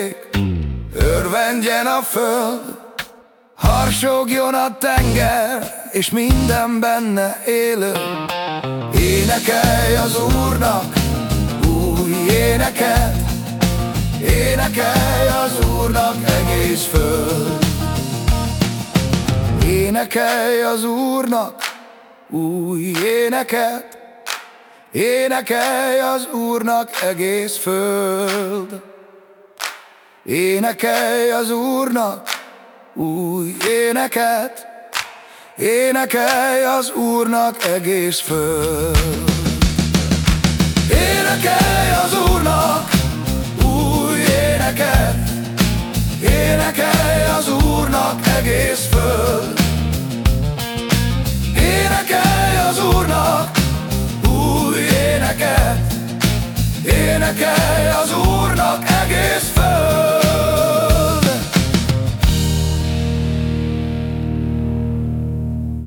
ég, örvendjen a föld, Harsogjon a tenger, és minden benne élő. Énekelj az Úrnak új éneket, Énekelj az Úrnak egész föld. Énekelj az Úrnak új éneket, Énekelj az Úrnak egész föld Énekelj az Úrnak új éneket. Énekelj az Úrnak egész föld. Énekelj az Úrnak új éneket. Énekelj az Úrnak egész föld. Énekelj az Úrnak új éneket. Énekelj az Úrnak egész föld